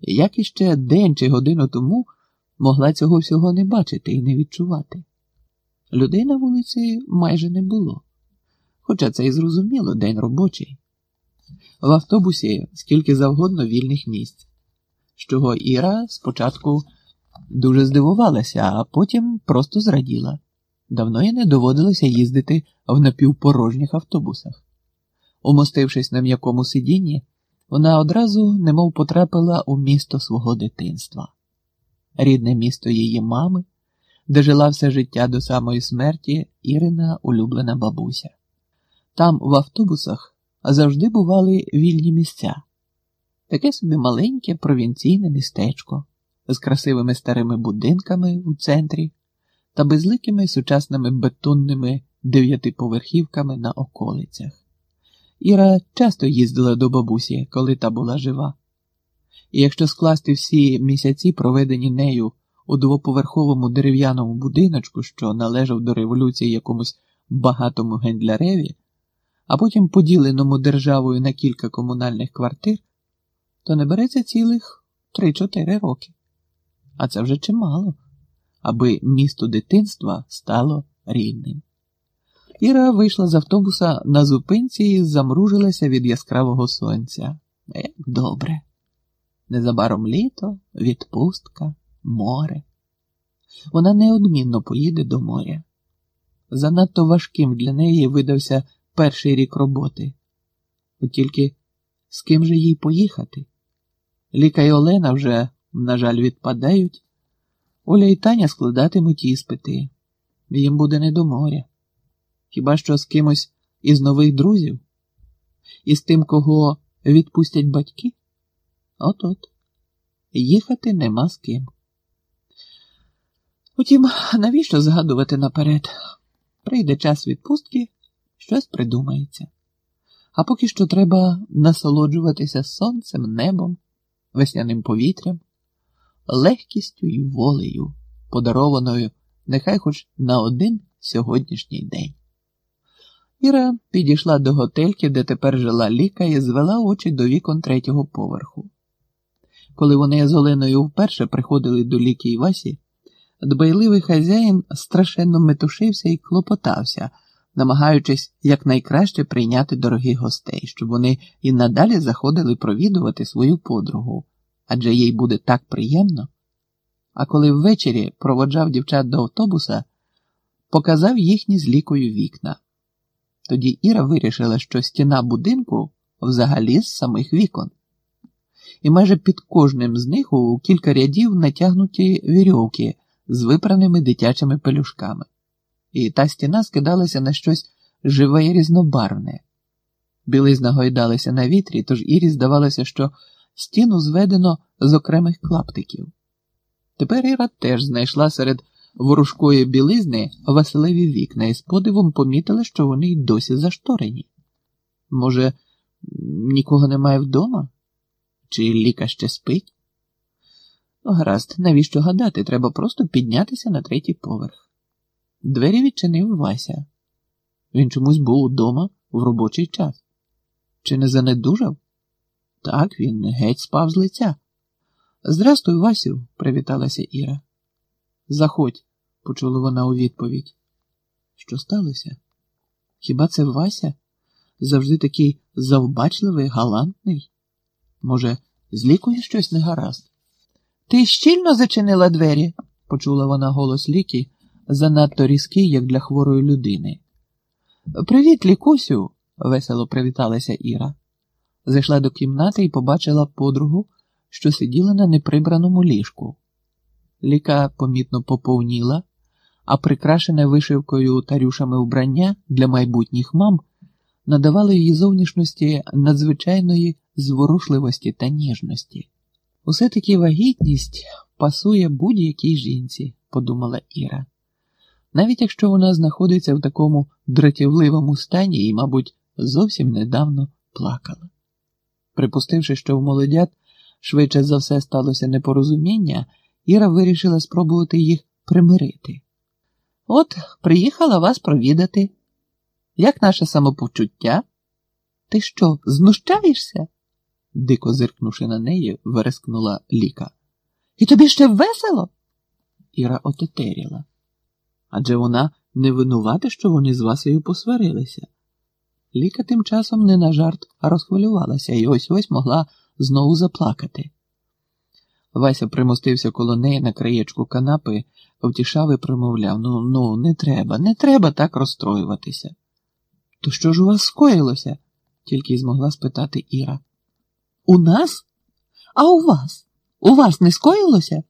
як іще день чи годину тому могла цього всього не бачити і не відчувати. Людей на вулиці майже не було, хоча це і зрозуміло день робочий. В автобусі скільки завгодно вільних місць, з чого Іра спочатку дуже здивувалася, а потім просто зраділа. Давно їй не доводилося їздити в напівпорожніх автобусах. Умостившись на м'якому сидінні, вона одразу немов потрапила у місто свого дитинства, рідне місто її мами, де жила все життя до самої смерті Ірина улюблена бабуся. Там, в автобусах, завжди бували вільні місця, таке собі маленьке провінційне містечко з красивими старими будинками у центрі та безликими сучасними бетонними дев'ятиповерхівками на околицях. Іра часто їздила до бабусі, коли та була жива. І якщо скласти всі місяці, проведені нею у двоповерховому дерев'яному будиночку, що належав до революції якомусь багатому гендляреві, а потім поділеному державою на кілька комунальних квартир, то не береться цілих 3-4 роки. А це вже чимало, аби місто дитинства стало рідним. Іра вийшла з автобуса на зупинці і замружилася від яскравого сонця. Як добре. Незабаром літо, відпустка, море. Вона неодмінно поїде до моря. Занадто важким для неї видався перший рік роботи. От тільки з ким же їй поїхати? Ліка і Олена вже, на жаль, відпадають. Оля і Таня складатимуть іспити. Їм буде не до моря. Хіба що з кимось із нових друзів? І з тим, кого відпустять батьки? От-от. Їхати нема з ким. Утім, навіщо згадувати наперед? Прийде час відпустки, щось придумається. А поки що треба насолоджуватися сонцем, небом, весняним повітрям, легкістю і волею, подарованою нехай хоч на один сьогоднішній день. Іра підійшла до готельки, де тепер жила ліка, і звела очі до вікон третього поверху. Коли вони з Оленою вперше приходили до ліки і Васі, дбайливий хазяїн страшенно метушився і клопотався, намагаючись якнайкраще прийняти дорогих гостей, щоб вони і надалі заходили провідувати свою подругу, адже їй буде так приємно. А коли ввечері проводжав дівчат до автобуса, показав їхні з лікою вікна. Тоді Іра вирішила, що стіна будинку взагалі з самих вікон, і майже під кожним з них у кілька рядів натягнуті вірьовки з випраними дитячими пелюшками, і та стіна скидалася на щось живе і різнобарвне. Білизна гойдалася на вітрі, тож Ірі здавалося, що стіну зведено з окремих клаптиків. Тепер Іра теж знайшла серед ворожкої білизни Василеві вікна і з подивом помітили, що вони й досі зашторені. Може, нікого немає вдома? Чи ліка ще спить? Ну, гаразд, навіщо гадати? Треба просто піднятися на третій поверх. Двері відчинив Вася. Він чомусь був удома в робочий час. Чи не занедужав? Так, він геть спав з лиця. Здрастуй, Васю, привіталася Іра. Заходь, почула вона у відповідь. Що сталося? Хіба це Вася? Завжди такий завбачливий, галантний? Може, з лікою щось не гаразд? Ти щільно зачинила двері, почула вона голос ліки, занадто різкий, як для хворої людини. Привіт, лікусю, весело привіталася Іра. Зайшла до кімнати і побачила подругу, що сиділа на неприбраному ліжку. Ліка помітно поповніла, а прикрашене вишивкою та рюшами вбрання для майбутніх мам надавало її зовнішності надзвичайної зворушливості та ніжності. Усе таки вагітність пасує будь-якій жінці, подумала Іра, навіть якщо вона знаходиться в такому дратівливому стані і, мабуть, зовсім недавно плакала. Припустивши, що в молодят швидше за все сталося непорозуміння. Іра вирішила спробувати їх примирити. От приїхала вас провідати. Як наше самопочуття? Ти що, знущаєшся? дико зиркнувши на неї, верескнула Ліка. І тобі ще весело? Іра отетеріла. Адже вона не винувата, що вони з Васею посварилися. Ліка тим часом не на жарт, а розхвилювалася і ось ось могла знову заплакати. Вася примостився коло неї на краєчку канапи, втішав і промовляв ну, ну, не треба, не треба так розстроюватися. То що ж у вас скоїлося? тільки й змогла спитати Іра. У нас? А у вас? У вас не скоїлося?